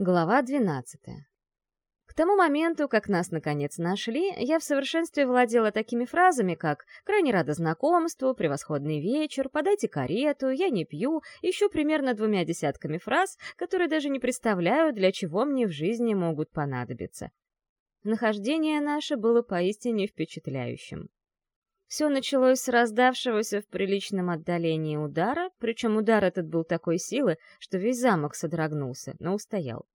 Глава 12. К тому моменту, как нас наконец нашли, я в совершенстве владела такими фразами, как «крайне рада знакомству», «превосходный вечер», «подайте карету», «я не пью», еще примерно двумя десятками фраз, которые даже не представляю, для чего мне в жизни могут понадобиться. Нахождение наше было поистине впечатляющим. Все началось с раздавшегося в приличном отдалении удара, причем удар этот был такой силы, что весь замок содрогнулся, но устоял.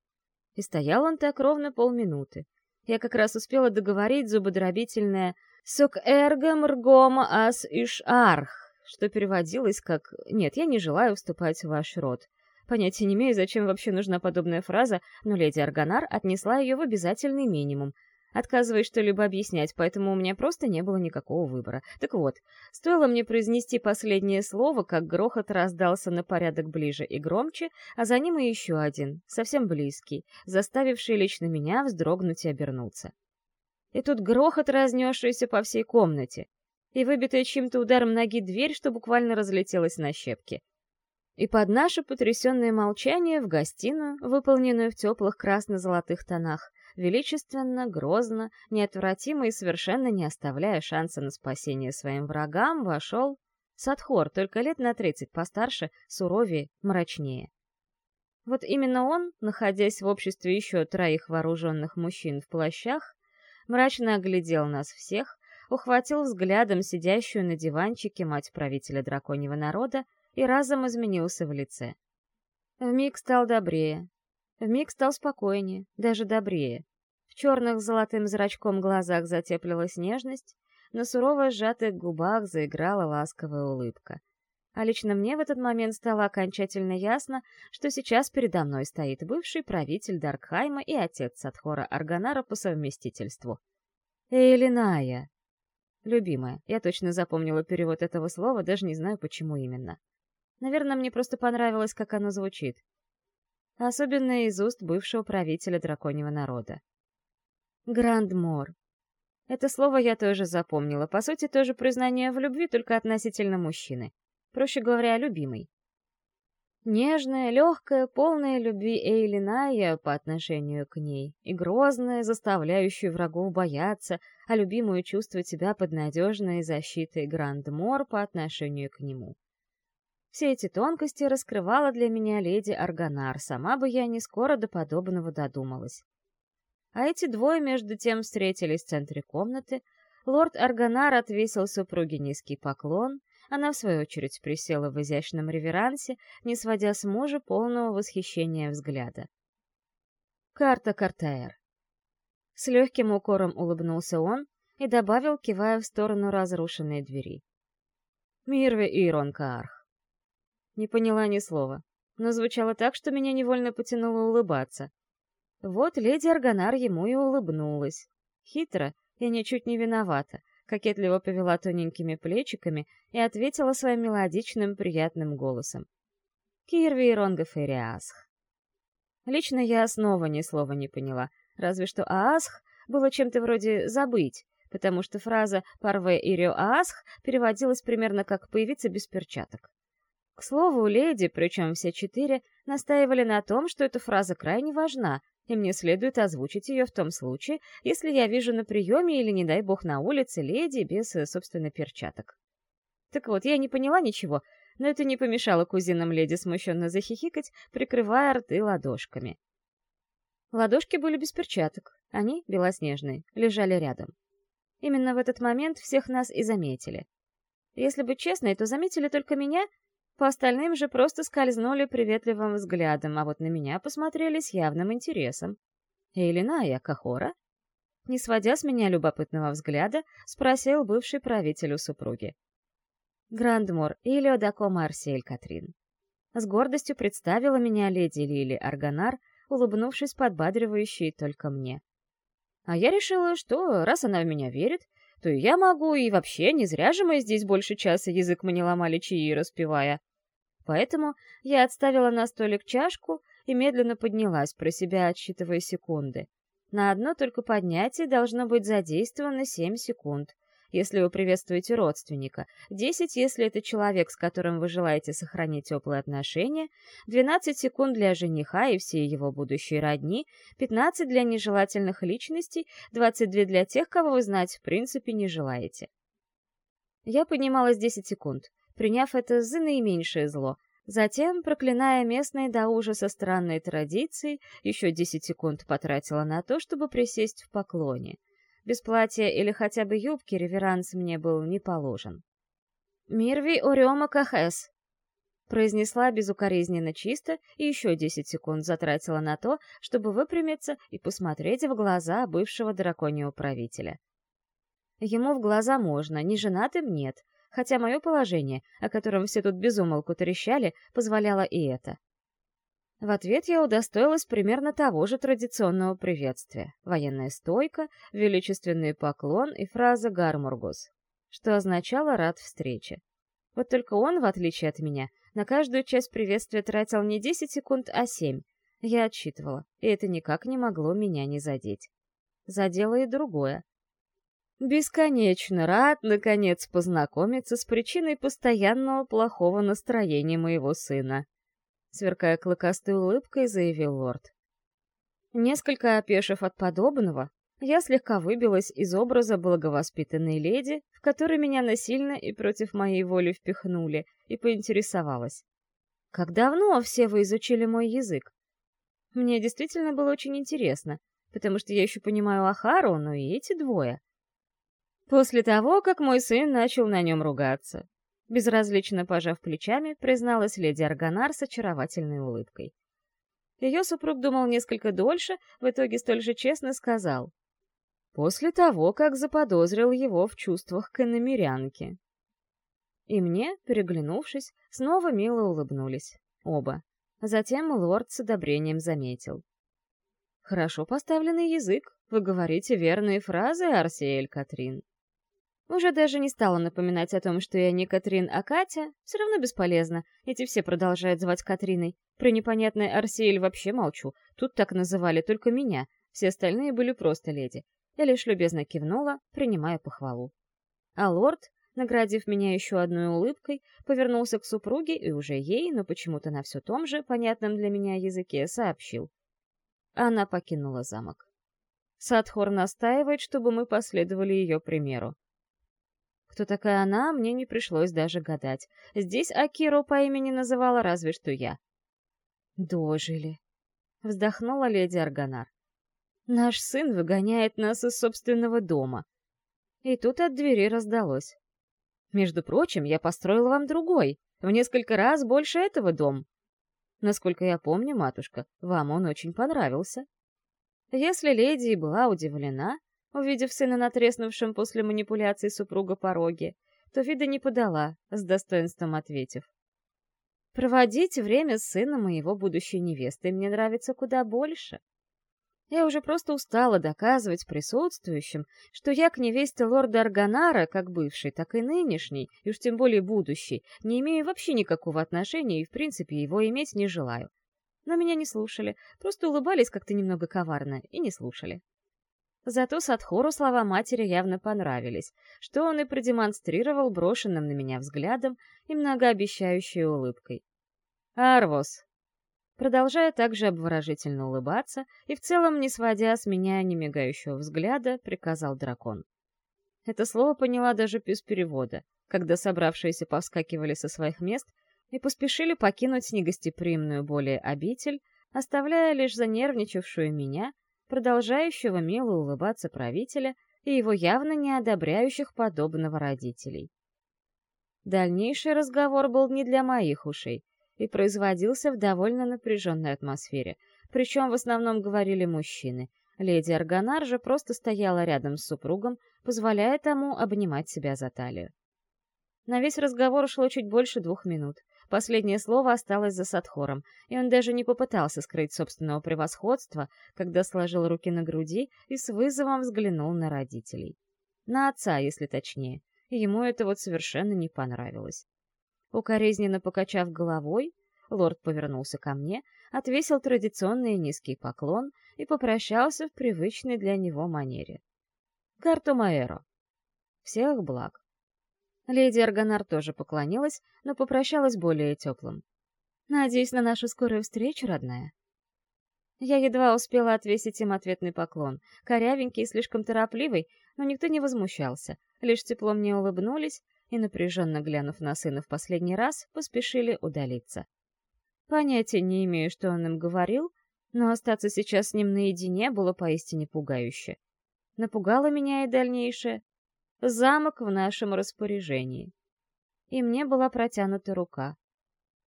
И стоял он так ровно полминуты. Я как раз успела договорить зубодробительное «Сок эргом ргом ас иш арх», что переводилось как «Нет, я не желаю вступать в ваш род». Понятия не имею, зачем вообще нужна подобная фраза, но леди Арганар отнесла ее в обязательный минимум — отказываясь что-либо объяснять, поэтому у меня просто не было никакого выбора. Так вот, стоило мне произнести последнее слово, как грохот раздался на порядок ближе и громче, а за ним и еще один, совсем близкий, заставивший лично меня вздрогнуть и обернуться. И тут грохот, разнесшийся по всей комнате, и выбитая чьим-то ударом ноги дверь, что буквально разлетелась на щепки. И под наше потрясенное молчание в гостиную, выполненную в теплых красно-золотых тонах, величественно, грозно, неотвратимо и совершенно не оставляя шанса на спасение своим врагам, вошел Садхор, только лет на тридцать постарше, суровее, мрачнее. Вот именно он, находясь в обществе еще троих вооруженных мужчин в плащах, мрачно оглядел нас всех, ухватил взглядом сидящую на диванчике мать правителя драконьего народа и разом изменился в лице. Вмиг стал добрее, Вмиг стал спокойнее, даже добрее. В черных золотым зрачком глазах затеплилась нежность, на сурово сжатых губах заиграла ласковая улыбка. А лично мне в этот момент стало окончательно ясно, что сейчас передо мной стоит бывший правитель Даркхайма и отец Садхора Арганара по совместительству. Эйлиная. Любимая. Я точно запомнила перевод этого слова, даже не знаю, почему именно. Наверное, мне просто понравилось, как оно звучит особенно из уст бывшего правителя драконьего народа. Грандмор. Это слово я тоже запомнила. По сути, тоже признание в любви, только относительно мужчины. Проще говоря, любимый. Нежная, легкая, полная любви Эйлиная по отношению к ней, и грозная, заставляющая врагов бояться, а любимую чувствовать себя под надежной защитой Грандмор по отношению к нему. Все эти тонкости раскрывала для меня леди Арганар, сама бы я не скоро до подобного додумалась. А эти двое между тем встретились в центре комнаты, лорд Арганар отвесил супруге низкий поклон, она, в свою очередь, присела в изящном реверансе, не сводя с мужа полного восхищения взгляда. «Карта Картаэр». С легким укором улыбнулся он и добавил, кивая в сторону разрушенной двери. «Мирве Ирон Каарх». Не поняла ни слова, но звучало так, что меня невольно потянуло улыбаться. Вот леди Арганар ему и улыбнулась. Хитро и ничуть не виновата, кокетливо повела тоненькими плечиками и ответила своим мелодичным приятным голосом. «Кирви и Фериасх». Лично я снова ни слова не поняла, разве что «аасх» было чем-то вроде «забыть», потому что фраза «парве ирио аасх» переводилась примерно как «появиться без перчаток». К слову, леди, причем все четыре, настаивали на том, что эта фраза крайне важна, и мне следует озвучить ее в том случае, если я вижу на приеме или, не дай бог, на улице леди без, э, собственно, перчаток. Так вот, я не поняла ничего, но это не помешало кузинам леди смущенно захихикать, прикрывая рты ладошками. Ладошки были без перчаток, они, белоснежные, лежали рядом. Именно в этот момент всех нас и заметили. Если быть честной, то заметили только меня — по остальным же просто скользнули приветливым взглядом, а вот на меня посмотрели с явным интересом. «Эйлиная Кахора?» Не сводя с меня любопытного взгляда, спросил бывший правитель у супруги. «Грандмор Илио Дакома Арсель Катрин». С гордостью представила меня леди Лили Арганар, улыбнувшись подбадривающей только мне. А я решила, что раз она в меня верит, то и я могу, и вообще не зря же мы здесь больше часа язык мы не ломали чаи распевая. Поэтому я отставила на столик чашку и медленно поднялась, про себя отсчитывая секунды. На одно только поднятие должно быть задействовано семь секунд. Если вы приветствуете родственника, 10, если это человек, с которым вы желаете сохранить теплые отношения, 12 секунд для жениха и всей его будущей родни, 15 для нежелательных личностей, 22 для тех, кого вы знать в принципе не желаете. Я поднималась 10 секунд, приняв это за наименьшее зло, Затем, проклиная местные до ужаса странные традиции, еще 10 секунд потратила на то, чтобы присесть в поклоне. Без платья или хотя бы юбки реверанс мне был не положен. «Мирви Орема Кахэс», — произнесла безукоризненно чисто и еще 10 секунд затратила на то, чтобы выпрямиться и посмотреть в глаза бывшего драконьего правителя. Ему в глаза можно, не женатым нет, хотя мое положение, о котором все тут безумолку трещали, позволяло и это. В ответ я удостоилась примерно того же традиционного приветствия. Военная стойка, величественный поклон и фраза «Гармургус», что означало «рад встрече». Вот только он, в отличие от меня, на каждую часть приветствия тратил не 10 секунд, а 7. Я отчитывала, и это никак не могло меня не задеть. Задело и другое. Бесконечно рад, наконец, познакомиться с причиной постоянного плохого настроения моего сына. Сверкая клыкастой улыбкой, заявил лорд. Несколько опешив от подобного, я слегка выбилась из образа благовоспитанной леди, в который меня насильно и против моей воли впихнули, и поинтересовалась. «Как давно все вы изучили мой язык?» Мне действительно было очень интересно, потому что я еще понимаю Ахару, но и эти двое — После того, как мой сын начал на нем ругаться. Безразлично пожав плечами, призналась леди Аргонар с очаровательной улыбкой. Ее супруг думал несколько дольше, в итоге столь же честно сказал. После того, как заподозрил его в чувствах к иномерянке. И мне, переглянувшись, снова мило улыбнулись. Оба. Затем лорд с одобрением заметил. «Хорошо поставленный язык. Вы говорите верные фразы, Арсиэль Катрин». Уже даже не стала напоминать о том, что я не Катрин, а Катя. Все равно бесполезно. Эти все продолжают звать Катриной. Про непонятный Арсиэль вообще молчу. Тут так называли только меня. Все остальные были просто леди. Я лишь любезно кивнула, принимая похвалу. А лорд, наградив меня еще одной улыбкой, повернулся к супруге и уже ей, но почему-то на все том же, понятном для меня языке, сообщил. Она покинула замок. Садхор настаивает, чтобы мы последовали ее примеру. Кто такая она, мне не пришлось даже гадать. Здесь Акиру по имени называла разве что я. «Дожили», — вздохнула леди Арганар. «Наш сын выгоняет нас из собственного дома». И тут от двери раздалось. «Между прочим, я построила вам другой, в несколько раз больше этого дом. Насколько я помню, матушка, вам он очень понравился». Если леди была удивлена, увидев сына натреснувшим после манипуляций супруга пороге, то вида не подала, с достоинством ответив. «Проводить время с сыном и его будущей невестой мне нравится куда больше. Я уже просто устала доказывать присутствующим, что я к невесте лорда Арганара, как бывший, так и нынешний, и уж тем более будущий, не имею вообще никакого отношения и, в принципе, его иметь не желаю. Но меня не слушали, просто улыбались как-то немного коварно и не слушали. Зато Садхору слова матери явно понравились, что он и продемонстрировал брошенным на меня взглядом и многообещающей улыбкой. «Арвос!» Продолжая также обворожительно улыбаться и в целом не сводя с меня немигающего взгляда, приказал дракон. Это слово поняла даже без перевода, когда собравшиеся повскакивали со своих мест и поспешили покинуть негостеприимную более обитель, оставляя лишь занервничавшую меня продолжающего мило улыбаться правителя и его явно не одобряющих подобного родителей. Дальнейший разговор был не для моих ушей и производился в довольно напряженной атмосфере, причем в основном говорили мужчины. Леди Арганар же просто стояла рядом с супругом, позволяя тому обнимать себя за талию. На весь разговор ушло чуть больше двух минут — Последнее слово осталось за Садхором, и он даже не попытался скрыть собственного превосходства, когда сложил руки на груди и с вызовом взглянул на родителей. На отца, если точнее. Ему это вот совершенно не понравилось. Укоризненно покачав головой, лорд повернулся ко мне, отвесил традиционный низкий поклон и попрощался в привычной для него манере. «Карту Маэро». Всех благ. Леди Аргонар тоже поклонилась, но попрощалась более теплым. «Надеюсь на нашу скорую встречу, родная». Я едва успела отвесить им ответный поклон. Корявенький и слишком торопливый, но никто не возмущался. Лишь тепло мне улыбнулись и, напряженно глянув на сына в последний раз, поспешили удалиться. Понятия не имею, что он им говорил, но остаться сейчас с ним наедине было поистине пугающе. Напугало меня и дальнейшее. Замок в нашем распоряжении. И мне была протянута рука.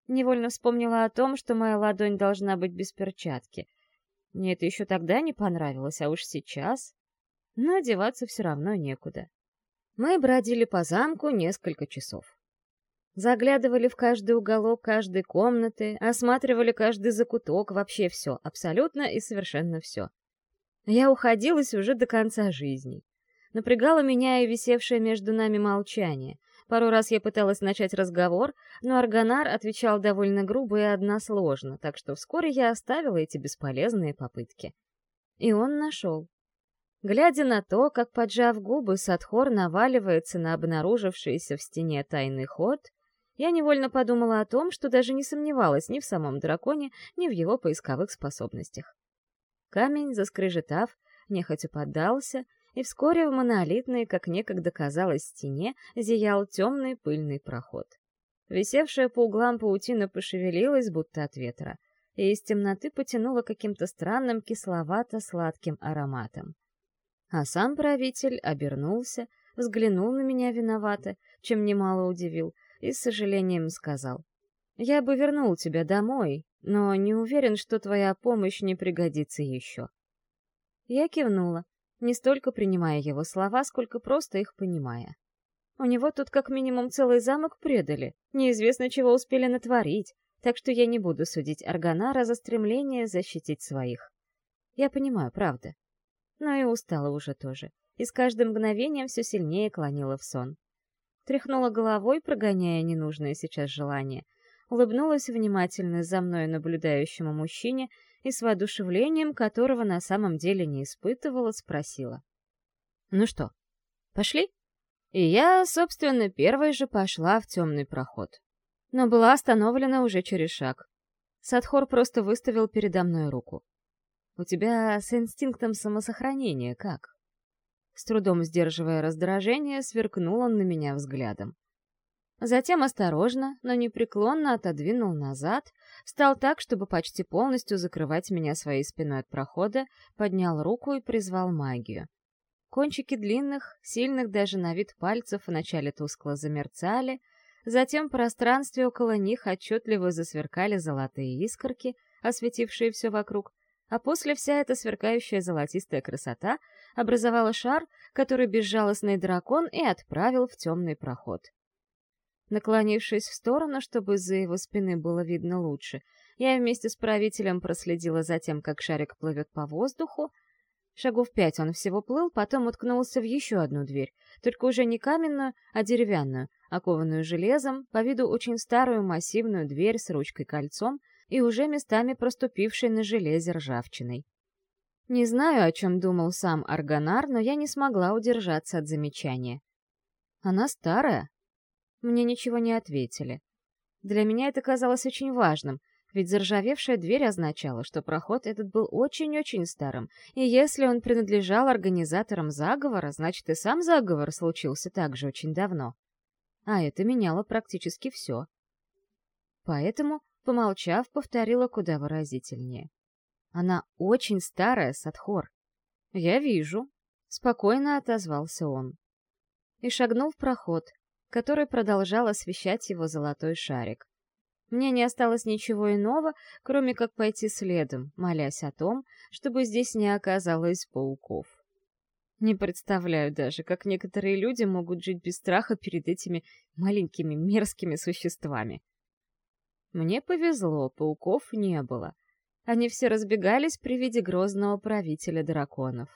Невольно вспомнила о том, что моя ладонь должна быть без перчатки. Мне это еще тогда не понравилось, а уж сейчас. Но одеваться все равно некуда. Мы бродили по замку несколько часов. Заглядывали в каждый уголок каждой комнаты, осматривали каждый закуток, вообще все, абсолютно и совершенно все. Я уходилась уже до конца жизни. Напрягало меня и висевшее между нами молчание. Пару раз я пыталась начать разговор, но Аргонар отвечал довольно грубо и односложно, так что вскоре я оставила эти бесполезные попытки. И он нашел. Глядя на то, как, поджав губы, Садхор наваливается на обнаружившийся в стене тайный ход, я невольно подумала о том, что даже не сомневалась ни в самом драконе, ни в его поисковых способностях. Камень, заскрежетав, нехотя поддался, и вскоре в монолитной, как некогда казалось, стене зиял темный пыльный проход. Висевшая по углам паутина пошевелилась, будто от ветра, и из темноты потянула каким-то странным кисловато-сладким ароматом. А сам правитель обернулся, взглянул на меня виновато, чем немало удивил, и с сожалением сказал. «Я бы вернул тебя домой, но не уверен, что твоя помощь не пригодится еще». Я кивнула, не столько принимая его слова, сколько просто их понимая. У него тут как минимум целый замок предали, неизвестно чего успели натворить, так что я не буду судить Арганара за стремление защитить своих. Я понимаю, правда. Но и устала уже тоже, и с каждым мгновением все сильнее клонила в сон тряхнула головой, прогоняя ненужные сейчас желания, улыбнулась внимательно за мной наблюдающему мужчине и с воодушевлением, которого на самом деле не испытывала, спросила. «Ну что, пошли?» И я, собственно, первой же пошла в темный проход. Но была остановлена уже через шаг. Садхор просто выставил передо мной руку. «У тебя с инстинктом самосохранения как?» С трудом сдерживая раздражение, сверкнул он на меня взглядом. Затем осторожно, но непреклонно отодвинул назад, встал так, чтобы почти полностью закрывать меня своей спиной от прохода, поднял руку и призвал магию. Кончики длинных, сильных даже на вид пальцев вначале тускло замерцали, затем в пространстве около них отчетливо засверкали золотые искорки, осветившие все вокруг, а после вся эта сверкающая золотистая красота образовала шар, который безжалостный дракон и отправил в темный проход. Наклонившись в сторону, чтобы из-за его спины было видно лучше, я вместе с правителем проследила за тем, как шарик плывет по воздуху. Шагов пять он всего плыл, потом уткнулся в еще одну дверь, только уже не каменную, а деревянную, окованную железом, по виду очень старую массивную дверь с ручкой-кольцом и уже местами проступившей на железе ржавчиной. Не знаю, о чем думал сам Аргонар, но я не смогла удержаться от замечания. Она старая? Мне ничего не ответили. Для меня это казалось очень важным, ведь заржавевшая дверь означала, что проход этот был очень-очень старым, и если он принадлежал организаторам заговора, значит и сам заговор случился также очень давно. А это меняло практически все. Поэтому, помолчав, повторила куда выразительнее. Она очень старая, Садхор. Я вижу. Спокойно отозвался он. И шагнул в проход, который продолжал освещать его золотой шарик. Мне не осталось ничего иного, кроме как пойти следом, молясь о том, чтобы здесь не оказалось пауков. Не представляю даже, как некоторые люди могут жить без страха перед этими маленькими мерзкими существами. Мне повезло, пауков не было — они все разбегались при виде грозного правителя драконов.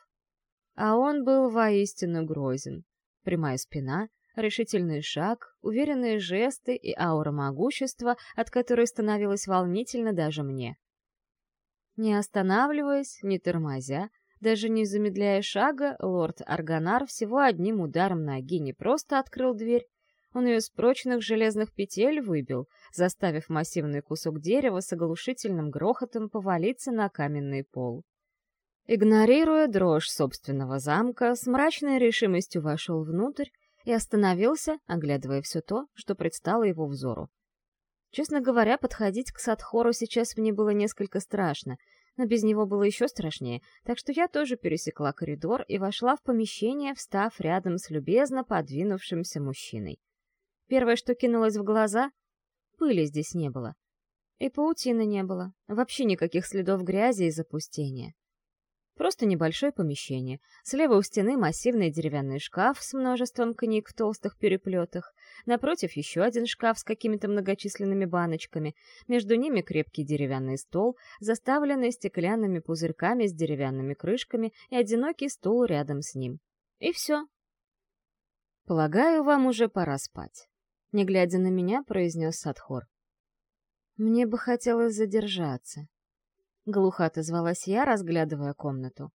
А он был воистину грозен. Прямая спина, решительный шаг, уверенные жесты и аура могущества, от которой становилось волнительно даже мне. Не останавливаясь, не тормозя, Даже не замедляя шага, лорд Арганар всего одним ударом ноги не просто открыл дверь, он ее с прочных железных петель выбил, заставив массивный кусок дерева с оглушительным грохотом повалиться на каменный пол. Игнорируя дрожь собственного замка, с мрачной решимостью вошел внутрь и остановился, оглядывая все то, что предстало его взору. Честно говоря, подходить к Садхору сейчас мне было несколько страшно, но без него было еще страшнее, так что я тоже пересекла коридор и вошла в помещение, встав рядом с любезно подвинувшимся мужчиной. Первое, что кинулось в глаза — пыли здесь не было. И паутины не было, вообще никаких следов грязи и запустения. Просто небольшое помещение. Слева у стены массивный деревянный шкаф с множеством книг в толстых переплетах. Напротив еще один шкаф с какими-то многочисленными баночками. Между ними крепкий деревянный стол, заставленный стеклянными пузырьками с деревянными крышками и одинокий стул рядом с ним. И все. Полагаю, вам уже пора спать не глядя на меня, произнес Садхор. «Мне бы хотелось задержаться», — глухо отозвалась я, разглядывая комнату.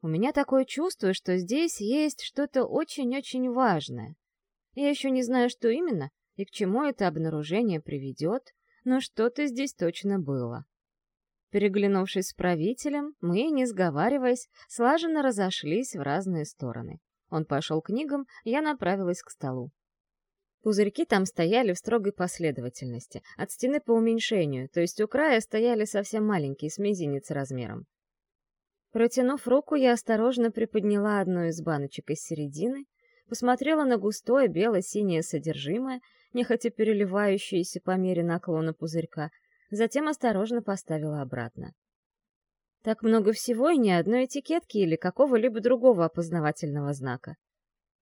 «У меня такое чувство, что здесь есть что-то очень-очень важное. Я еще не знаю, что именно и к чему это обнаружение приведет, но что-то здесь точно было». Переглянувшись с правителем, мы, не сговариваясь, слаженно разошлись в разные стороны. Он пошел к книгам, я направилась к столу. Пузырьки там стояли в строгой последовательности, от стены по уменьшению, то есть у края стояли совсем маленькие, с мизинец размером. Протянув руку, я осторожно приподняла одну из баночек из середины, посмотрела на густое бело-синее содержимое, нехотя переливающееся по мере наклона пузырька, затем осторожно поставила обратно. Так много всего и ни одной этикетки или какого-либо другого опознавательного знака.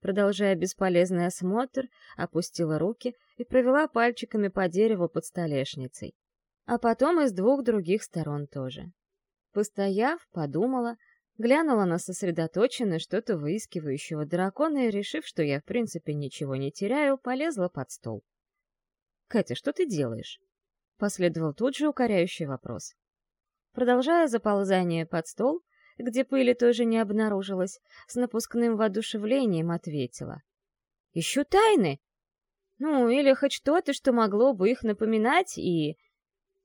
Продолжая бесполезный осмотр, опустила руки и провела пальчиками по дереву под столешницей. А потом и с двух других сторон тоже. Постояв, подумала, глянула на сосредоточенно что-то выискивающего дракона и, решив, что я в принципе ничего не теряю, полезла под стол. «Катя, что ты делаешь?» Последовал тут же укоряющий вопрос. Продолжая заползание под стол, где пыли тоже не обнаружилось, с напускным воодушевлением ответила. «Ищу тайны! Ну, или хоть что-то, что могло бы их напоминать, и...»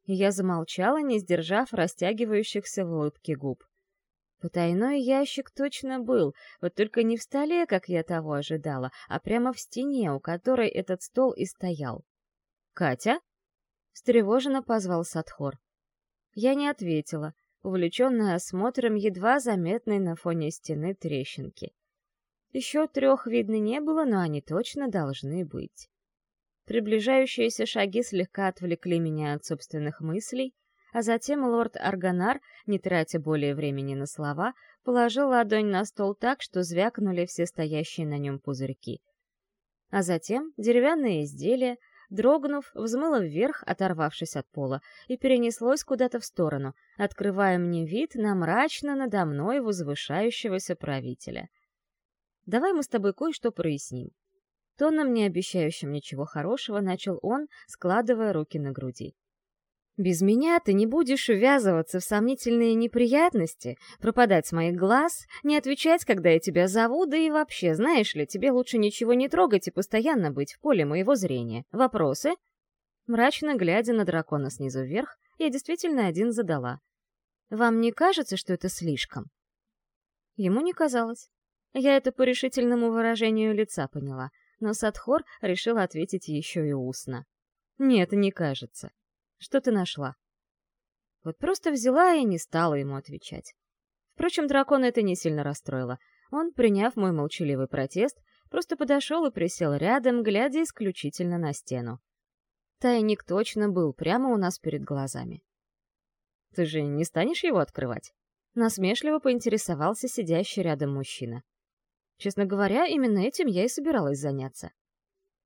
Я замолчала, не сдержав растягивающихся в улыбке губ. Потайной ящик точно был, вот только не в столе, как я того ожидала, а прямо в стене, у которой этот стол и стоял. «Катя?» — встревоженно позвал Садхор. Я не ответила, увлеченная осмотром едва заметной на фоне стены трещинки. Еще трех видно не было, но они точно должны быть. Приближающиеся шаги слегка отвлекли меня от собственных мыслей, а затем лорд Арганар, не тратя более времени на слова, положил ладонь на стол так, что звякнули все стоящие на нем пузырьки. А затем деревянное изделие, дрогнув, взмыло вверх, оторвавшись от пола, и перенеслось куда-то в сторону, открывая мне вид на мрачно надо мной возвышающегося правителя. «Давай мы с тобой кое-что проясним». Тоном, не обещающим ничего хорошего, начал он, складывая руки на груди. Без меня ты не будешь ввязываться в сомнительные неприятности, пропадать с моих глаз, не отвечать, когда я тебя зову, да и вообще, знаешь ли, тебе лучше ничего не трогать и постоянно быть в поле моего зрения. Вопросы?» Мрачно глядя на дракона снизу вверх, я действительно один задала. «Вам не кажется, что это слишком?» Ему не казалось. Я это по решительному выражению лица поняла, но Садхор решил ответить еще и устно. «Нет, не кажется. Что ты нашла?» Вот просто взяла и не стала ему отвечать. Впрочем, дракона это не сильно расстроило. Он, приняв мой молчаливый протест, просто подошел и присел рядом, глядя исключительно на стену. Тайник точно был прямо у нас перед глазами. «Ты же не станешь его открывать?» Насмешливо поинтересовался сидящий рядом мужчина. Честно говоря, именно этим я и собиралась заняться.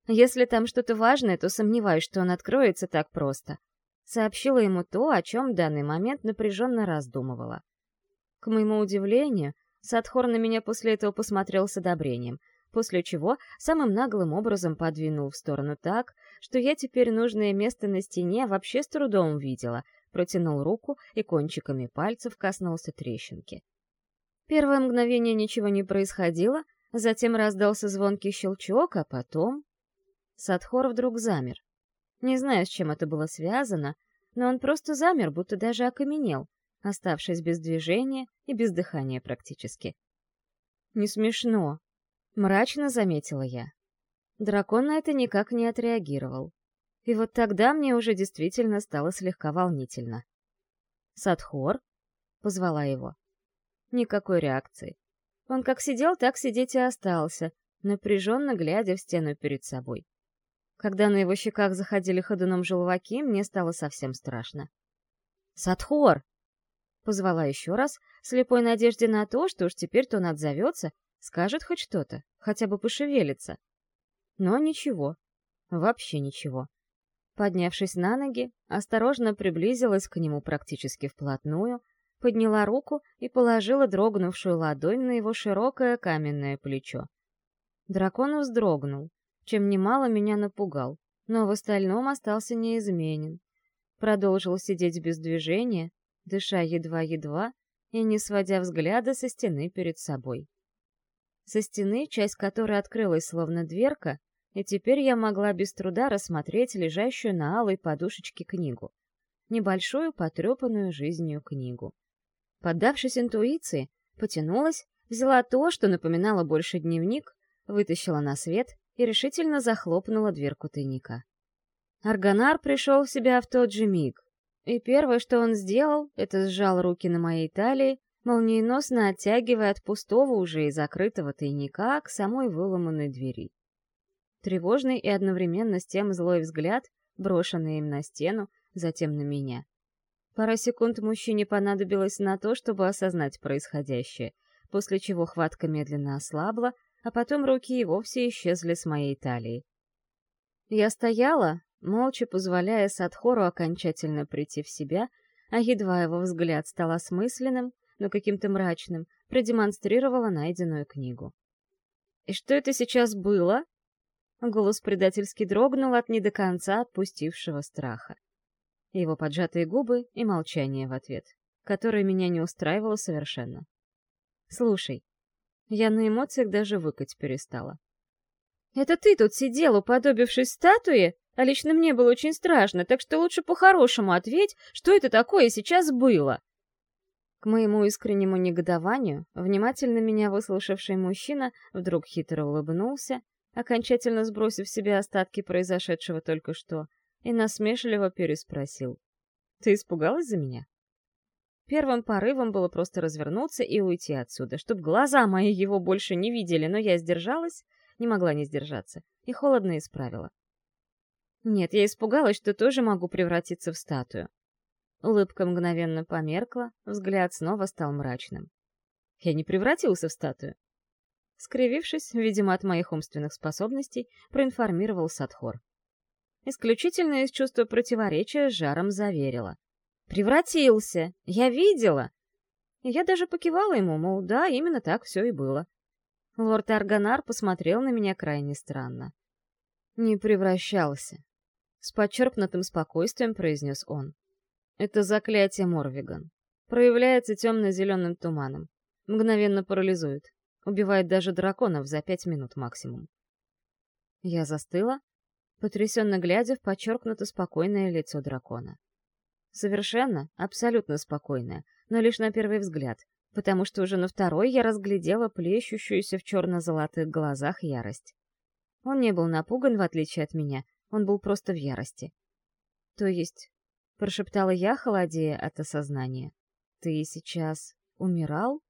Если там что-то важное, то сомневаюсь, что он откроется так просто сообщила ему то, о чем в данный момент напряженно раздумывала. К моему удивлению, Садхор на меня после этого посмотрел с одобрением, после чего самым наглым образом подвинул в сторону так, что я теперь нужное место на стене вообще с трудом видела, протянул руку и кончиками пальцев коснулся трещинки. Первое мгновение ничего не происходило, затем раздался звонкий щелчок, а потом... Садхор вдруг замер. Не знаю, с чем это было связано, но он просто замер, будто даже окаменел, оставшись без движения и без дыхания практически. «Не смешно», — мрачно заметила я. Дракон на это никак не отреагировал. И вот тогда мне уже действительно стало слегка волнительно. «Садхор?» — позвала его. Никакой реакции. Он как сидел, так сидеть и остался, напряженно глядя в стену перед собой. Когда на его щеках заходили ходуном желваки, мне стало совсем страшно. «Садхор!» — позвала еще раз, слепой надежде на то, что уж теперь-то он отзовется, скажет хоть что-то, хотя бы пошевелится. Но ничего. Вообще ничего. Поднявшись на ноги, осторожно приблизилась к нему практически вплотную, подняла руку и положила дрогнувшую ладонь на его широкое каменное плечо. Дракон вздрогнул, чем немало меня напугал, но в остальном остался неизменен. Продолжил сидеть без движения, дыша едва-едва и не сводя взгляда со стены перед собой. Со стены, часть которой открылась словно дверка, и теперь я могла без труда рассмотреть лежащую на алой подушечке книгу. Небольшую, потрепанную жизнью книгу. Поддавшись интуиции, потянулась, взяла то, что напоминало больше дневник, вытащила на свет и решительно захлопнула дверку тайника. Арганар пришел в себя в тот же миг, и первое, что он сделал, это сжал руки на моей талии, молниеносно оттягивая от пустого уже и закрытого тайника к самой выломанной двери. Тревожный и одновременно с тем злой взгляд, брошенный им на стену, затем на меня. Пара секунд мужчине понадобилось на то, чтобы осознать происходящее, после чего хватка медленно ослабла, а потом руки и вовсе исчезли с моей талии. Я стояла, молча позволяя Садхору окончательно прийти в себя, а едва его взгляд стал осмысленным, но каким-то мрачным, продемонстрировала найденную книгу. «И что это сейчас было?» Голос предательски дрогнул от не до конца отпустившего страха. Его поджатые губы и молчание в ответ, которое меня не устраивало совершенно. «Слушай, я на эмоциях даже выкать перестала. «Это ты тут сидел, уподобившись статуе? А лично мне было очень страшно, так что лучше по-хорошему ответь, что это такое сейчас было!» К моему искреннему негодованию, внимательно меня выслушавший мужчина вдруг хитро улыбнулся, окончательно сбросив в себя остатки произошедшего только что, и насмешливо переспросил. «Ты испугалась за меня?» Первым порывом было просто развернуться и уйти отсюда, чтобы глаза мои его больше не видели, но я сдержалась, не могла не сдержаться, и холодно исправила. Нет, я испугалась, что тоже могу превратиться в статую. Улыбка мгновенно померкла, взгляд снова стал мрачным. Я не превратился в статую. Скривившись, видимо, от моих умственных способностей, проинформировал Садхор. Исключительно из чувства противоречия жаром заверила. Превратился. Я видела. Я даже покивала ему, мол, да, именно так все и было. Лорд Арганар посмотрел на меня крайне странно. «Не превращался», — с подчеркнутым спокойствием произнес он. «Это заклятие Морвиган. Проявляется темно-зеленым туманом. Мгновенно парализует. Убивает даже драконов за пять минут максимум». Я застыла, потрясенно глядя в подчеркнуто спокойное лицо дракона. Совершенно, абсолютно спокойная, но лишь на первый взгляд, потому что уже на второй я разглядела плещущуюся в черно-золотых глазах ярость. Он не был напуган, в отличие от меня, он был просто в ярости. «То есть...» — прошептала я, холодея от осознания. «Ты сейчас умирал?»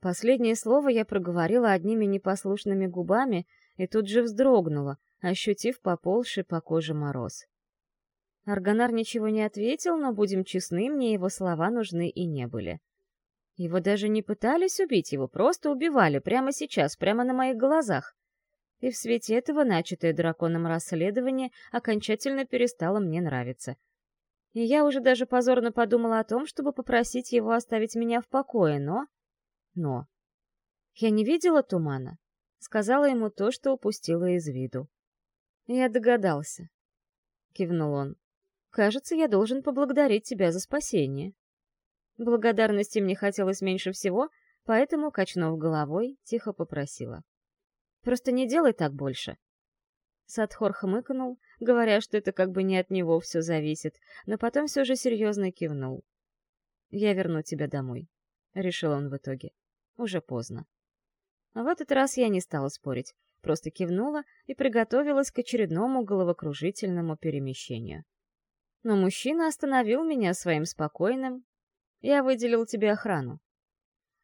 Последнее слово я проговорила одними непослушными губами и тут же вздрогнула, ощутив поползший по коже мороз. Арганар ничего не ответил, но, будем честны, мне его слова нужны и не были. Его даже не пытались убить, его просто убивали прямо сейчас, прямо на моих глазах. И в свете этого начатое драконом расследование окончательно перестало мне нравиться. И я уже даже позорно подумала о том, чтобы попросить его оставить меня в покое, но... Но... Я не видела тумана. Сказала ему то, что упустила из виду. «Я догадался», — кивнул он. Кажется, я должен поблагодарить тебя за спасение. Благодарности мне хотелось меньше всего, Поэтому, качнув головой, тихо попросила. «Просто не делай так больше». Садхор хмыкнул, говоря, что это как бы не от него все зависит, но потом все же серьезно кивнул. «Я верну тебя домой», — решил он в итоге. Уже поздно. А в этот раз я не стала спорить, просто кивнула и приготовилась к очередному головокружительному перемещению. Но мужчина остановил меня своим спокойным «Я выделил тебе охрану».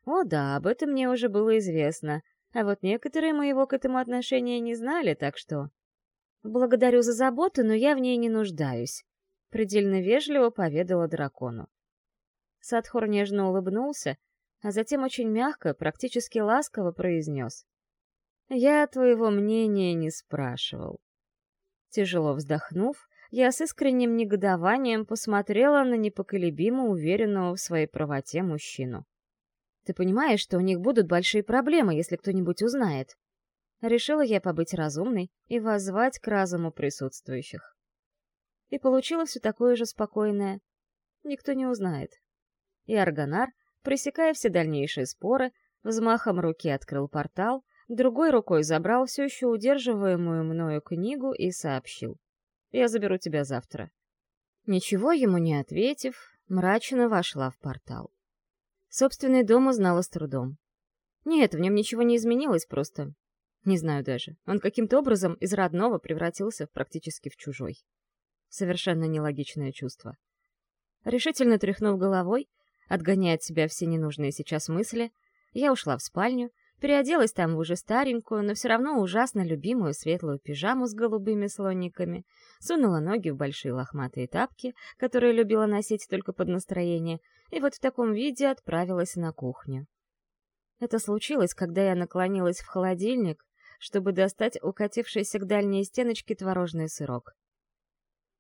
О да, об этом мне уже было известно, а вот некоторые моего к этому отношения не знали, так что... «Благодарю за заботу, но я в ней не нуждаюсь», — предельно вежливо поведала дракону. Садхор нежно улыбнулся, а затем очень мягко, практически ласково произнес. «Я твоего мнения не спрашивал». Тяжело вздохнув, я с искренним негодованием посмотрела на непоколебимо уверенного в своей правоте мужчину. «Ты понимаешь, что у них будут большие проблемы, если кто-нибудь узнает?» Решила я побыть разумной и воззвать к разуму присутствующих. И получила все такое же спокойное. Никто не узнает. И Аргонар, пресекая все дальнейшие споры, взмахом руки открыл портал, другой рукой забрал все еще удерживаемую мною книгу и сообщил. «Я заберу тебя завтра». Ничего ему не ответив, мрачно вошла в портал. Собственный дом узнала с трудом. Нет, в нем ничего не изменилось, просто... Не знаю даже. Он каким-то образом из родного превратился практически в чужой. Совершенно нелогичное чувство. Решительно тряхнув головой, Отгоняя от себя все ненужные сейчас мысли, я ушла в спальню, переоделась там в уже старенькую, но все равно ужасно любимую светлую пижаму с голубыми слониками, сунула ноги в большие лохматые тапки, которые любила носить только под настроение, и вот в таком виде отправилась на кухню. Это случилось, когда я наклонилась в холодильник, чтобы достать укатившийся к дальней стеночке творожный сырок.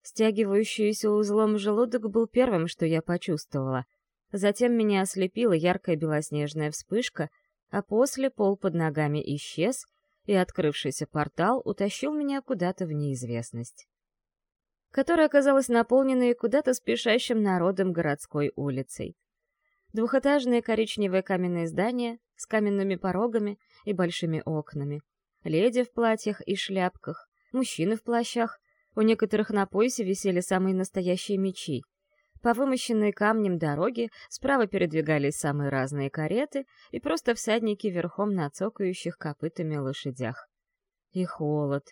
Стягивающийся узлом желудок был первым, что я почувствовала, Затем меня ослепила яркая белоснежная вспышка, а после пол под ногами исчез, и открывшийся портал утащил меня куда-то в неизвестность, которая оказалась наполненной куда-то спешащим народом городской улицей. Двухэтажные коричневые каменные здания с каменными порогами и большими окнами, леди в платьях и шляпках, мужчины в плащах, у некоторых на поясе висели самые настоящие мечи — по вымощенной камнем дороге справа передвигались самые разные кареты и просто всадники верхом на цокающих копытами лошадях. И холод.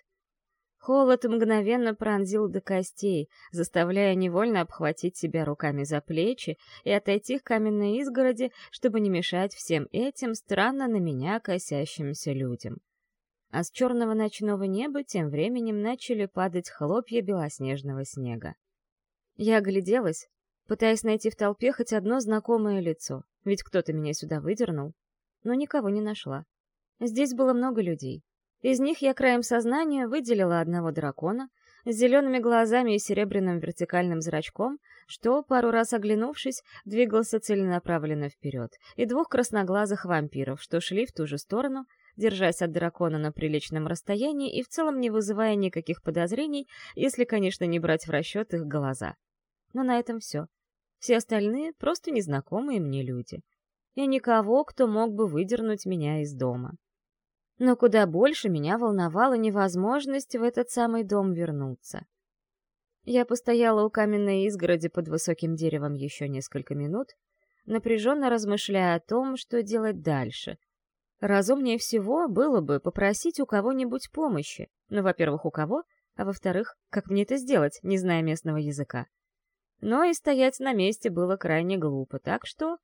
Холод мгновенно пронзил до костей, заставляя невольно обхватить себя руками за плечи и отойти к каменной изгороди, чтобы не мешать всем этим странно на меня косящимся людям. А с черного ночного неба тем временем начали падать хлопья белоснежного снега. Я огляделась, пытаясь найти в толпе хоть одно знакомое лицо, ведь кто-то меня сюда выдернул, но никого не нашла. Здесь было много людей. Из них я краем сознания выделила одного дракона с зелеными глазами и серебряным вертикальным зрачком, что, пару раз оглянувшись, двигался целенаправленно вперед, и двух красноглазых вампиров, что шли в ту же сторону, держась от дракона на приличном расстоянии и в целом не вызывая никаких подозрений, если, конечно, не брать в расчет их глаза. Но на этом все. Все остальные — просто незнакомые мне люди. И никого, кто мог бы выдернуть меня из дома. Но куда больше меня волновала невозможность в этот самый дом вернуться. Я постояла у каменной изгороди под высоким деревом еще несколько минут, напряженно размышляя о том, что делать дальше. Разумнее всего было бы попросить у кого-нибудь помощи. Ну, во-первых, у кого, а во-вторых, как мне это сделать, не зная местного языка. Но и стоять на месте было крайне глупо, так что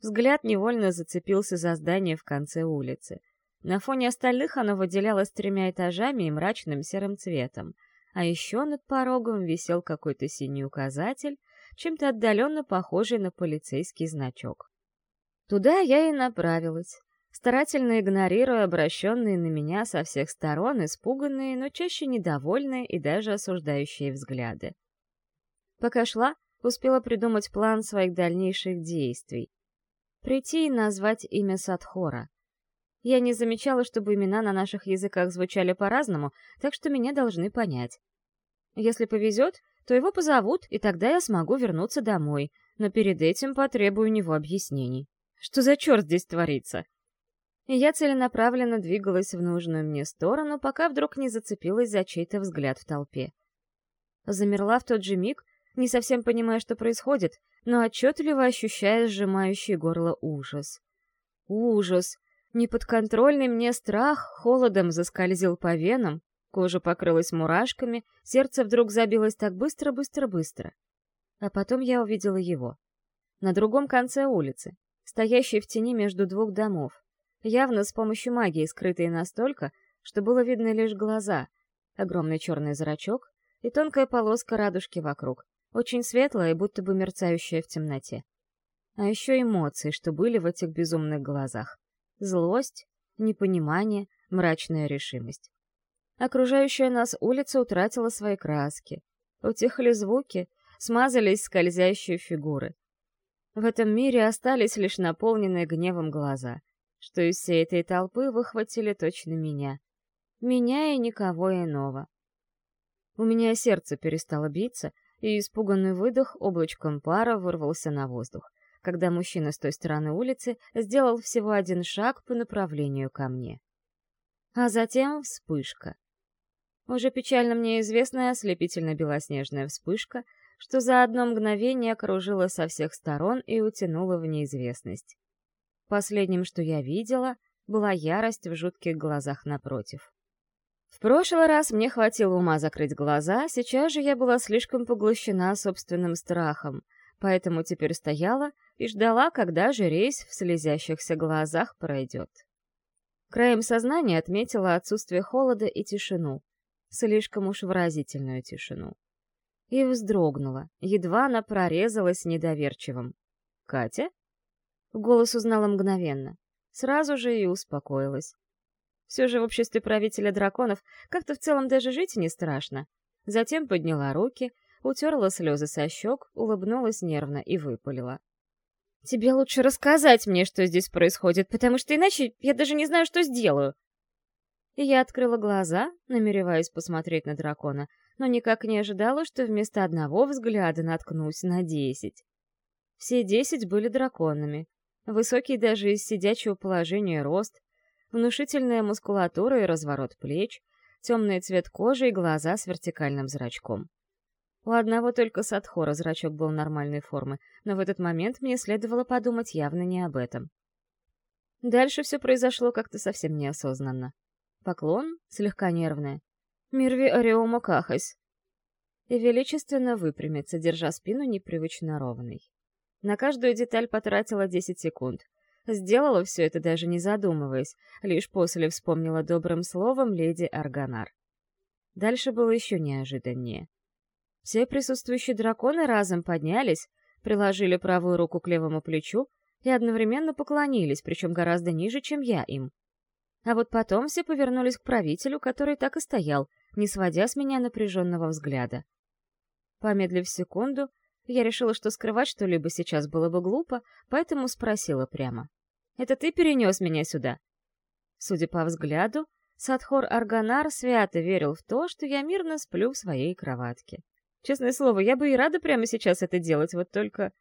взгляд невольно зацепился за здание в конце улицы. На фоне остальных оно выделялось тремя этажами и мрачным серым цветом. А еще над порогом висел какой-то синий указатель, чем-то отдаленно похожий на полицейский значок. Туда я и направилась, старательно игнорируя обращенные на меня со всех сторон испуганные, но чаще недовольные и даже осуждающие взгляды. Пока шла, успела придумать план своих дальнейших действий. Прийти и назвать имя Садхора. Я не замечала, чтобы имена на наших языках звучали по-разному, так что меня должны понять. Если повезет, то его позовут, и тогда я смогу вернуться домой, но перед этим потребую у него объяснений. Что за черт здесь творится? Я целенаправленно двигалась в нужную мне сторону, пока вдруг не зацепилась за чей-то взгляд в толпе. Замерла в тот же миг, не совсем понимая, что происходит, но отчетливо ощущая сжимающий горло ужас. Ужас! Неподконтрольный мне страх холодом заскользил по венам, кожа покрылась мурашками, сердце вдруг забилось так быстро-быстро-быстро. А потом я увидела его. На другом конце улицы, стоящий в тени между двух домов, явно с помощью магии, скрытые настолько, что было видно лишь глаза, огромный черный зрачок и тонкая полоска радужки вокруг, очень светлая и будто бы мерцающая в темноте. А еще эмоции, что были в этих безумных глазах. Злость, непонимание, мрачная решимость. Окружающая нас улица утратила свои краски. Утихли звуки, смазались скользящие фигуры. В этом мире остались лишь наполненные гневом глаза, что из всей этой толпы выхватили точно меня. Меня и никого иного. У меня сердце перестало биться, и испуганный выдох облачком пара вырвался на воздух, когда мужчина с той стороны улицы сделал всего один шаг по направлению ко мне. А затем вспышка. Уже печально мне известная ослепительно-белоснежная вспышка, что за одно мгновение окружила со всех сторон и утянула в неизвестность. Последним, что я видела, была ярость в жутких глазах напротив. В прошлый раз мне хватило ума закрыть глаза, сейчас же я была слишком поглощена собственным страхом, поэтому теперь стояла и ждала, когда же рейс в слезящихся глазах пройдет. Краем сознания отметила отсутствие холода и тишину, слишком уж выразительную тишину. И вздрогнула, едва она прорезалась недоверчивым. «Катя?» Голос узнала мгновенно. Сразу же и успокоилась. Все же в обществе правителя драконов как-то в целом даже жить не страшно. Затем подняла руки, утерла слезы со щек, улыбнулась нервно и выпалила. «Тебе лучше рассказать мне, что здесь происходит, потому что иначе я даже не знаю, что сделаю». И я открыла глаза, намереваясь посмотреть на дракона, но никак не ожидала, что вместо одного взгляда наткнусь на десять. Все десять были драконами. Высокий даже из сидячего положения рост, внушительная мускулатура и разворот плеч, темный цвет кожи и глаза с вертикальным зрачком. У одного только Садхора зрачок был нормальной формы, но в этот момент мне следовало подумать явно не об этом. Дальше все произошло как-то совсем неосознанно. Поклон, слегка нервная. «Мирви Ореома Кахась!» И величественно выпрямиться, держа спину непривычно ровной. На каждую деталь потратила 10 секунд — Сделала все это даже не задумываясь, лишь после вспомнила добрым словом леди Арганар. Дальше было еще неожиданнее. Все присутствующие драконы разом поднялись, приложили правую руку к левому плечу и одновременно поклонились, причем гораздо ниже, чем я им. А вот потом все повернулись к правителю, который так и стоял, не сводя с меня напряженного взгляда. Помедлив секунду, я решила, что скрывать что-либо сейчас было бы глупо, поэтому спросила прямо. Это ты перенес меня сюда?» Судя по взгляду, Садхор Арганар свято верил в то, что я мирно сплю в своей кроватке. Честное слово, я бы и рада прямо сейчас это делать, вот только...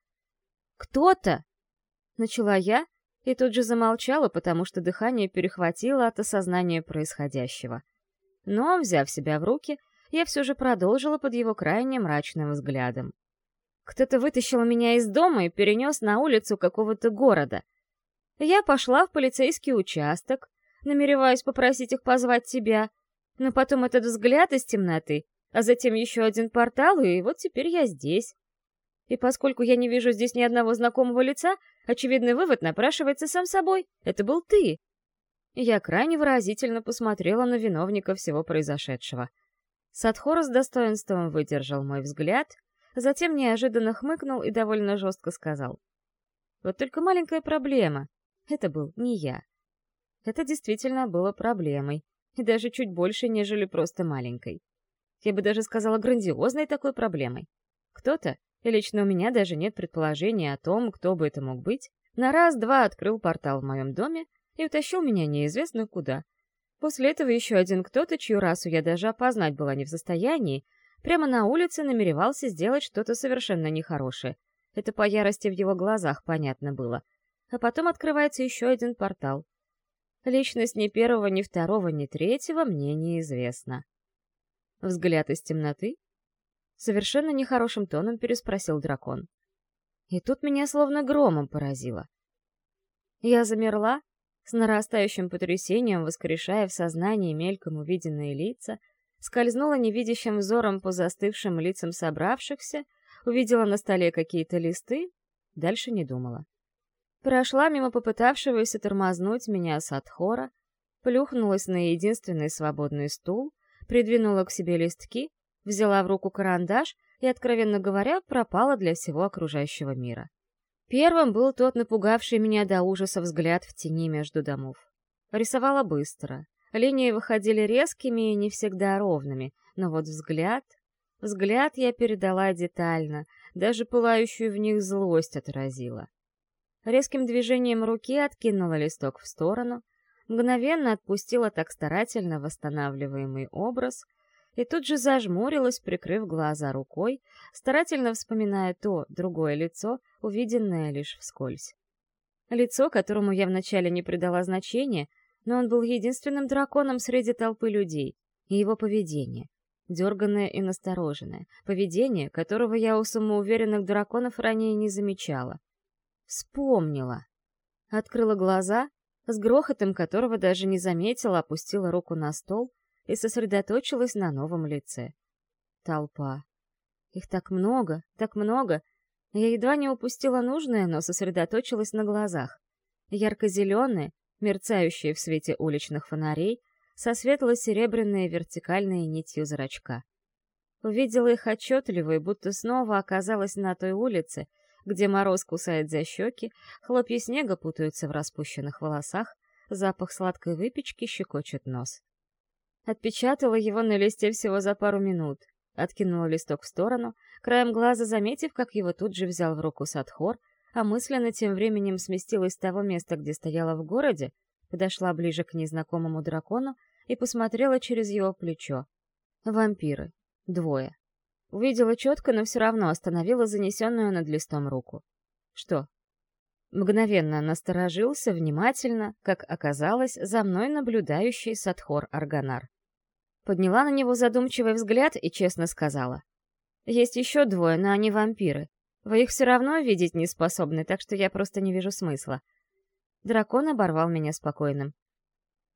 «Кто-то!» — начала я, и тут же замолчала, потому что дыхание перехватило от осознания происходящего. Но, взяв себя в руки, я все же продолжила под его крайне мрачным взглядом. Кто-то вытащил меня из дома и перенес на улицу какого-то города — я пошла в полицейский участок, намереваясь попросить их позвать тебя, но потом этот взгляд из темноты, а затем еще один портал, и вот теперь я здесь. И поскольку я не вижу здесь ни одного знакомого лица, очевидный вывод напрашивается сам собой. Это был ты. Я крайне выразительно посмотрела на виновника всего произошедшего. Садхор с достоинством выдержал мой взгляд, затем неожиданно хмыкнул и довольно жестко сказал. «Вот только маленькая проблема. Это был не я. Это действительно было проблемой, и даже чуть больше, нежели просто маленькой. Я бы даже сказала грандиозной такой проблемой. Кто-то, и лично у меня даже нет предположения о том, кто бы это мог быть, на раз-два открыл портал в моем доме и утащил меня неизвестно куда. После этого еще один кто-то, чью расу я даже опознать была не в состоянии, прямо на улице намеревался сделать что-то совершенно нехорошее. Это по ярости в его глазах понятно было — а потом открывается еще один портал. Личность ни первого, ни второго, ни третьего мне неизвестна. Взгляд из темноты? Совершенно нехорошим тоном переспросил дракон. И тут меня словно громом поразило. Я замерла, с нарастающим потрясением воскрешая в сознании мельком увиденные лица, скользнула невидящим взором по застывшим лицам собравшихся, увидела на столе какие-то листы, дальше не думала. Прошла мимо попытавшегося тормознуть меня Садхора, плюхнулась на единственный свободный стул, придвинула к себе листки, взяла в руку карандаш и, откровенно говоря, пропала для всего окружающего мира. Первым был тот напугавший меня до ужаса взгляд в тени между домов. Рисовала быстро. Линии выходили резкими и не всегда ровными, но вот взгляд... Взгляд я передала детально, даже пылающую в них злость отразила. Резким движением руки откинула листок в сторону, мгновенно отпустила так старательно восстанавливаемый образ и тут же зажмурилась, прикрыв глаза рукой, старательно вспоминая то, другое лицо, увиденное лишь вскользь. Лицо, которому я вначале не придала значения, но он был единственным драконом среди толпы людей, и его поведение. Дерганное и настороженное. Поведение, которого я у самоуверенных драконов ранее не замечала. Вспомнила. Открыла глаза, с грохотом которого даже не заметила, опустила руку на стол и сосредоточилась на новом лице. Толпа. Их так много, так много. Я едва не упустила нужное, но сосредоточилась на глазах. Ярко-зеленые, мерцающие в свете уличных фонарей, со светло-серебряной вертикальной нитью зрачка. Увидела их отчетливо и будто снова оказалась на той улице, где мороз кусает за щеки, хлопья снега путаются в распущенных волосах, запах сладкой выпечки щекочет нос. Отпечатала его на листе всего за пару минут, откинула листок в сторону, краем глаза заметив, как его тут же взял в руку Садхор, а мысленно тем временем сместилась с того места, где стояла в городе, подошла ближе к незнакомому дракону и посмотрела через его плечо. Вампиры. Двое. Увидела четко, но все равно остановила занесенную над листом руку. Что? Мгновенно насторожился, внимательно, как оказалось, за мной наблюдающий Садхор Арганар. Подняла на него задумчивый взгляд и честно сказала. «Есть еще двое, но они вампиры. Вы их все равно видеть не способны, так что я просто не вижу смысла». Дракон оборвал меня спокойным.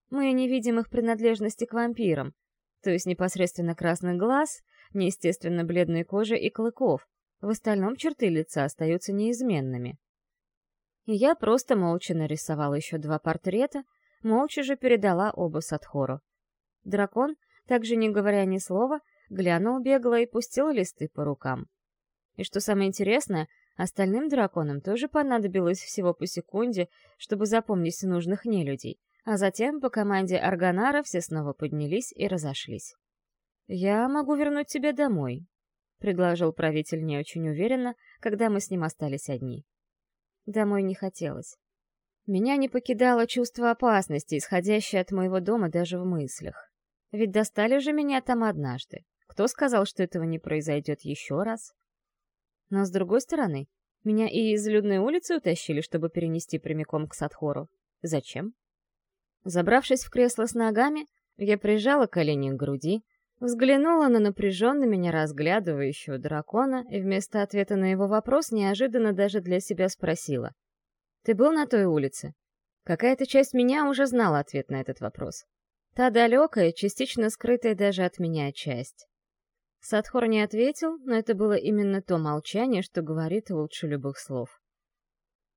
«Мы не видим их принадлежности к вампирам, то есть непосредственно красных глаз, неестественно бледной кожи и клыков. В остальном черты лица остаются неизменными. И я просто молча нарисовала еще два портрета, молча же передала оба Садхору. Дракон, также не говоря ни слова, глянул бегло и пустил листы по рукам. И что самое интересное, остальным драконам тоже понадобилось всего по секунде, чтобы запомнить нужных нелюдей, а затем по команде Арганара все снова поднялись и разошлись. «Я могу вернуть тебя домой», — предложил правитель не очень уверенно, когда мы с ним остались одни. Домой не хотелось. Меня не покидало чувство опасности, исходящее от моего дома даже в мыслях. Ведь достали же меня там однажды. Кто сказал, что этого не произойдет еще раз? Но, с другой стороны, меня и из людной улицы утащили, чтобы перенести прямиком к Садхору. Зачем? Забравшись в кресло с ногами, я прижала колени к груди, Взглянула на напряженно меня разглядывающего дракона и вместо ответа на его вопрос неожиданно даже для себя спросила. «Ты был на той улице?» Какая-то часть меня уже знала ответ на этот вопрос. Та далекая, частично скрытая даже от меня часть. Садхор не ответил, но это было именно то молчание, что говорит лучше любых слов.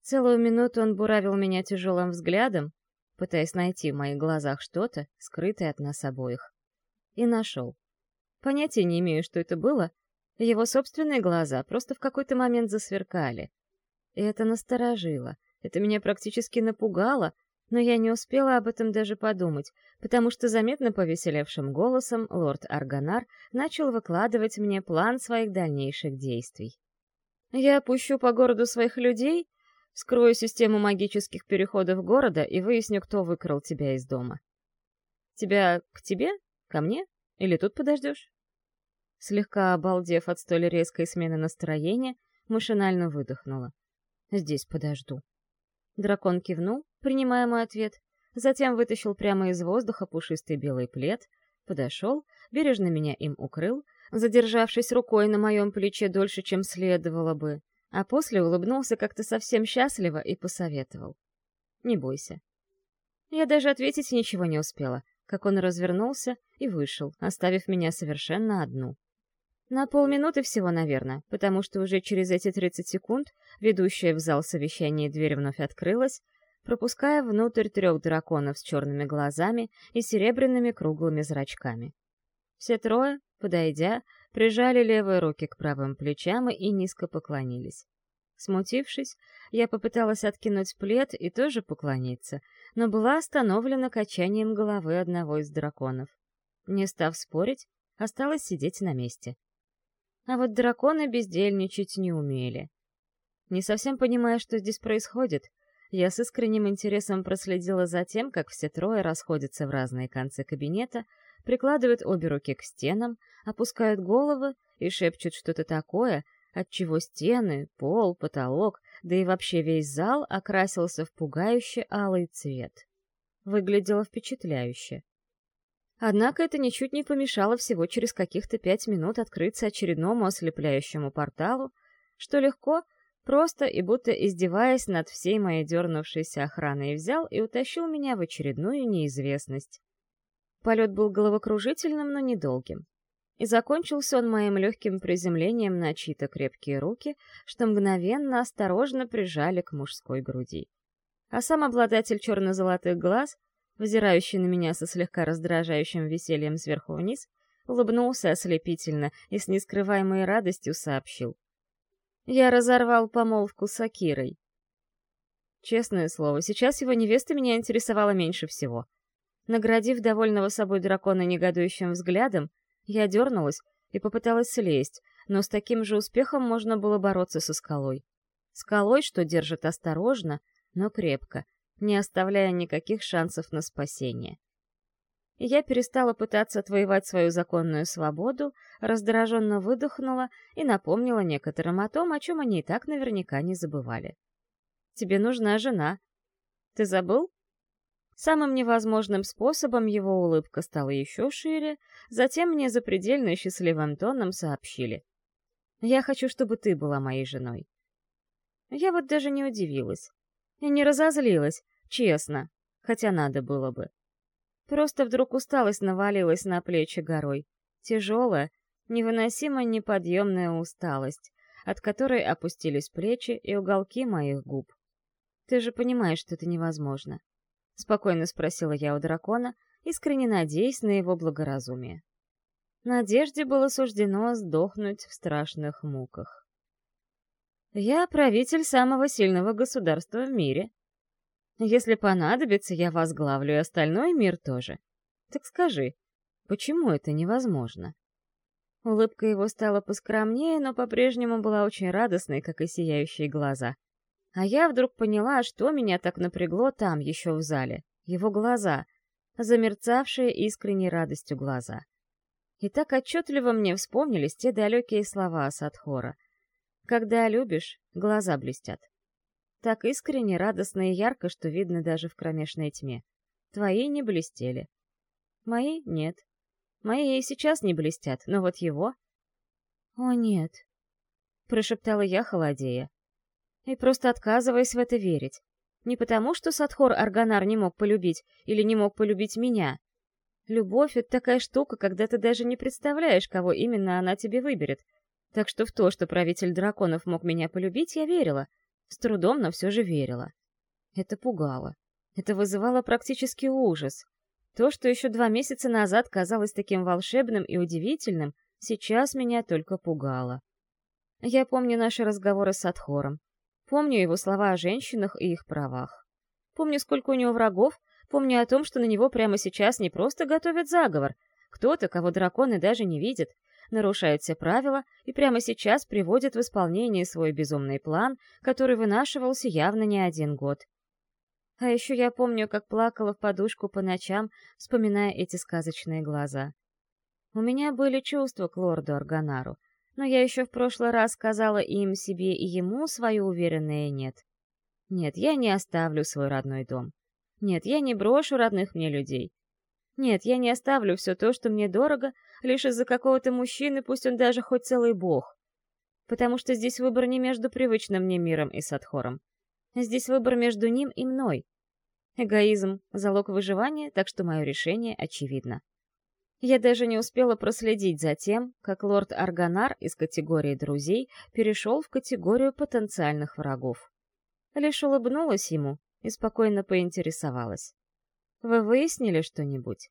Целую минуту он буравил меня тяжелым взглядом, пытаясь найти в моих глазах что-то, скрытое от нас обоих. И нашел. Понятия не имею, что это было. Его собственные глаза просто в какой-то момент засверкали. И это насторожило. Это меня практически напугало, но я не успела об этом даже подумать, потому что заметно повеселевшим голосом лорд Арганар начал выкладывать мне план своих дальнейших действий. Я опущу по городу своих людей, вскрою систему магических переходов города и выясню, кто выкрал тебя из дома. Тебя к тебе? Ко мне? Или тут подождешь?» Слегка обалдев от столь резкой смены настроения, машинально выдохнула. «Здесь подожду». Дракон кивнул, принимая мой ответ, затем вытащил прямо из воздуха пушистый белый плед, подошел, бережно меня им укрыл, задержавшись рукой на моем плече дольше, чем следовало бы, а после улыбнулся как-то совсем счастливо и посоветовал. «Не бойся». Я даже ответить ничего не успела, как он развернулся и вышел, оставив меня совершенно одну. На полминуты всего, наверное, потому что уже через эти 30 секунд ведущая в зал совещания дверь вновь открылась, пропуская внутрь трех драконов с черными глазами и серебряными круглыми зрачками. Все трое, подойдя, прижали левые руки к правым плечам и низко поклонились. Смутившись, я попыталась откинуть плед и тоже поклониться, но была остановлена качанием головы одного из драконов. Не став спорить, осталось сидеть на месте. А вот драконы бездельничать не умели. Не совсем понимая, что здесь происходит, я с искренним интересом проследила за тем, как все трое расходятся в разные концы кабинета, прикладывают обе руки к стенам, опускают головы и шепчут что-то такое, отчего стены, пол, потолок, да и вообще весь зал окрасился в пугающе алый цвет. Выглядело впечатляюще. Однако это ничуть не помешало всего через каких-то пять минут открыться очередному ослепляющему порталу, что легко, просто и будто издеваясь над всей моей дернувшейся охраной, взял и утащил меня в очередную неизвестность. Полет был головокружительным, но недолгим. И закончился он моим легким приземлением на чьи-то крепкие руки, что мгновенно осторожно прижали к мужской груди. А сам обладатель черно-золотых глаз взирающий на меня со слегка раздражающим весельем сверху вниз, улыбнулся ослепительно и с нескрываемой радостью сообщил. «Я разорвал помолвку с Акирой». Честное слово, сейчас его невеста меня интересовала меньше всего. Наградив довольного собой дракона негодующим взглядом, я дернулась и попыталась слезть, но с таким же успехом можно было бороться со скалой. Скалой, что держит осторожно, но крепко, не оставляя никаких шансов на спасение. Я перестала пытаться отвоевать свою законную свободу, раздраженно выдохнула и напомнила некоторым о том, о чем они и так наверняка не забывали. «Тебе нужна жена. Ты забыл?» Самым невозможным способом его улыбка стала еще шире, затем мне запредельно счастливым тоном сообщили. «Я хочу, чтобы ты была моей женой». Я вот даже не удивилась. И не разозлилась, честно, хотя надо было бы. Просто вдруг усталость навалилась на плечи горой. Тяжелая, невыносимо неподъемная усталость, от которой опустились плечи и уголки моих губ. «Ты же понимаешь, что это невозможно?» — спокойно спросила я у дракона, искренне надеясь на его благоразумие. Надежде было суждено сдохнуть в страшных муках. Я правитель самого сильного государства в мире. Если понадобится, я возглавлю и остальной мир тоже. Так скажи, почему это невозможно?» Улыбка его стала поскромнее, но по-прежнему была очень радостной, как и сияющие глаза. А я вдруг поняла, что меня так напрягло там, еще в зале. Его глаза, замерцавшие искренней радостью глаза. И так отчетливо мне вспомнились те далекие слова Садхора. Когда любишь, глаза блестят. Так искренне, радостно и ярко, что видно даже в кромешной тьме. Твои не блестели. Мои — нет. Мои и сейчас не блестят, но вот его... «О, нет», — прошептала я, холодея. И просто отказываясь в это верить. Не потому, что Садхор Арганар не мог полюбить или не мог полюбить меня. Любовь — это такая штука, когда ты даже не представляешь, кого именно она тебе выберет, так что в то, что правитель драконов мог меня полюбить, я верила. С трудом, но все же верила. Это пугало. Это вызывало практически ужас. То, что еще два месяца назад казалось таким волшебным и удивительным, сейчас меня только пугало. Я помню наши разговоры с Адхором. Помню его слова о женщинах и их правах. Помню, сколько у него врагов, помню о том, что на него прямо сейчас не просто готовят заговор. Кто-то, кого драконы даже не видят, нарушает все правила и прямо сейчас приводит в исполнение свой безумный план, который вынашивался явно не один год. А еще я помню, как плакала в подушку по ночам, вспоминая эти сказочные глаза. У меня были чувства к лорду Арганару, но я еще в прошлый раз сказала им, себе и ему свое уверенное «нет». Нет, я не оставлю свой родной дом. Нет, я не брошу родных мне людей. Нет, я не оставлю все то, что мне дорого, лишь из-за какого-то мужчины, пусть он даже хоть целый бог. Потому что здесь выбор не между привычным мне миром и Садхором. Здесь выбор между ним и мной. Эгоизм — залог выживания, так что мое решение очевидно. Я даже не успела проследить за тем, как лорд Арганар из категории друзей перешел в категорию потенциальных врагов. Лишь улыбнулась ему и спокойно поинтересовалась. «Вы выяснили что-нибудь?»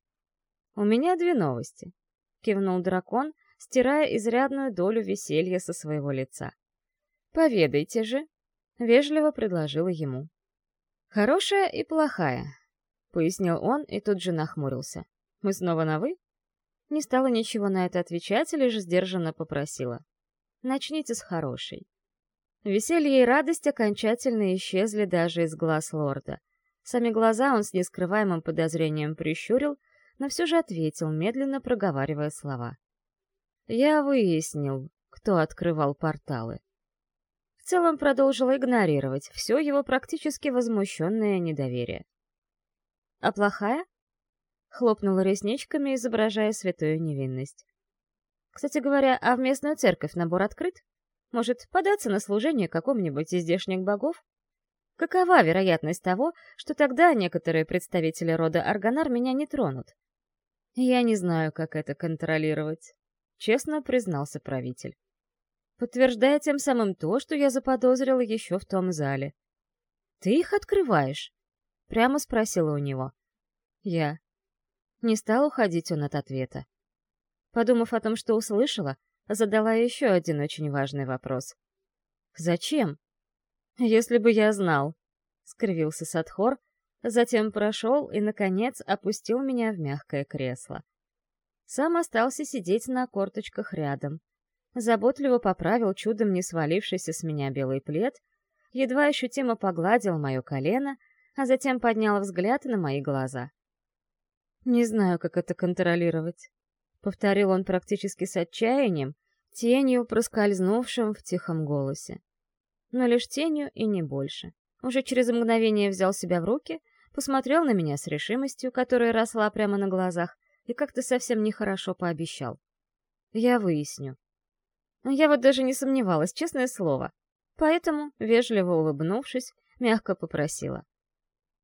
«У меня две новости», — кивнул дракон, стирая изрядную долю веселья со своего лица. «Поведайте же», — вежливо предложила ему. «Хорошая и плохая», — пояснил он и тут же нахмурился. «Мы снова на «вы»?» Не стала ничего на это отвечать, лишь сдержанно попросила. «Начните с хорошей». Веселье и радость окончательно исчезли даже из глаз лорда. Сами глаза он с нескрываемым подозрением прищурил, но все же ответил, медленно проговаривая слова. «Я выяснил, кто открывал порталы». В целом продолжил игнорировать все его практически возмущенное недоверие. «А плохая?» — хлопнула ресничками, изображая святую невинность. «Кстати говоря, а в местную церковь набор открыт?» Может, податься на служение какому-нибудь из здешних богов? Какова вероятность того, что тогда некоторые представители рода Арганар меня не тронут? Я не знаю, как это контролировать, честно признался правитель. Подтверждая тем самым то, что я заподозрила еще в том зале. «Ты их открываешь?» — прямо спросила у него. Я. Не стал уходить он от ответа. Подумав о том, что услышала, задала еще один очень важный вопрос. «Зачем?» «Если бы я знал», — скривился Садхор, затем прошел и, наконец, опустил меня в мягкое кресло. Сам остался сидеть на корточках рядом. Заботливо поправил чудом не свалившийся с меня белый плед, едва ощутимо погладил мое колено, а затем поднял взгляд на мои глаза. Не знаю, как это контролировать. Повторил он практически с отчаянием, тенью, проскользнувшим в тихом голосе. Но лишь тенью и не больше. Уже через мгновение взял себя в руки, посмотрел на меня с решимостью, которая росла прямо на глазах, и как-то совсем нехорошо пообещал. Я выясню. Я вот даже не сомневалась, честное слово. Поэтому, вежливо улыбнувшись, мягко попросила.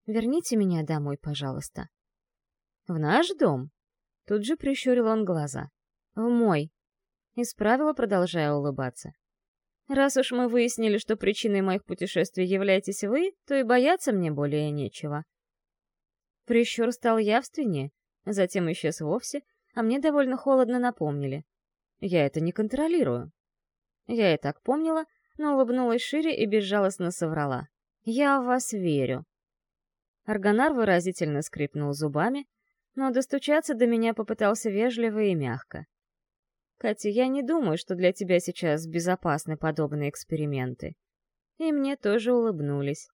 «Верните меня домой, пожалуйста». «В наш дом?» Тут же прищурил он глаза. «В мой». Исправила, продолжая улыбаться. «Раз уж мы выяснили, что причиной моих путешествий являетесь вы, то и бояться мне более нечего». Прищур стал явственнее, затем исчез вовсе, а мне довольно холодно напомнили. Я это не контролирую. Я и так помнила, но улыбнулась шире и безжалостно соврала. «Я в вас верю». Аргонар выразительно скрипнул зубами, но достучаться до меня попытался вежливо и мягко. «Катя, я не думаю, что для тебя сейчас безопасны подобные эксперименты». И мне тоже улыбнулись.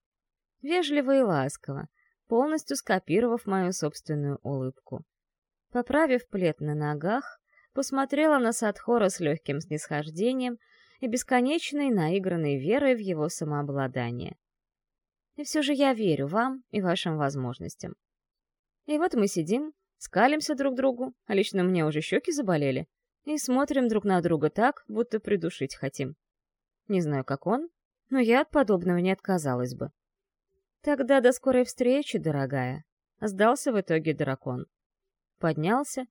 Вежливо и ласково, полностью скопировав мою собственную улыбку. Поправив плед на ногах, посмотрела на Садхора с легким снисхождением и бесконечной наигранной верой в его самообладание. И все же я верю вам и вашим возможностям. И вот мы сидим, скалимся друг другу, а лично мне уже щеки заболели, и смотрим друг на друга так, будто придушить хотим. Не знаю, как он, но я от подобного не отказалась бы. Тогда до скорой встречи, дорогая. Сдался в итоге дракон. Поднялся,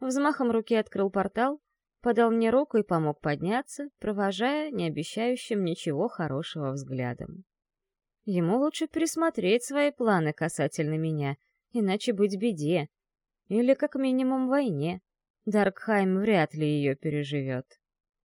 взмахом руки открыл портал, подал мне руку и помог подняться, провожая не обещающим ничего хорошего взглядом. Ему лучше пересмотреть свои планы касательно меня — иначе быть беде. Или как минимум войне. Даркхайм вряд ли ее переживет.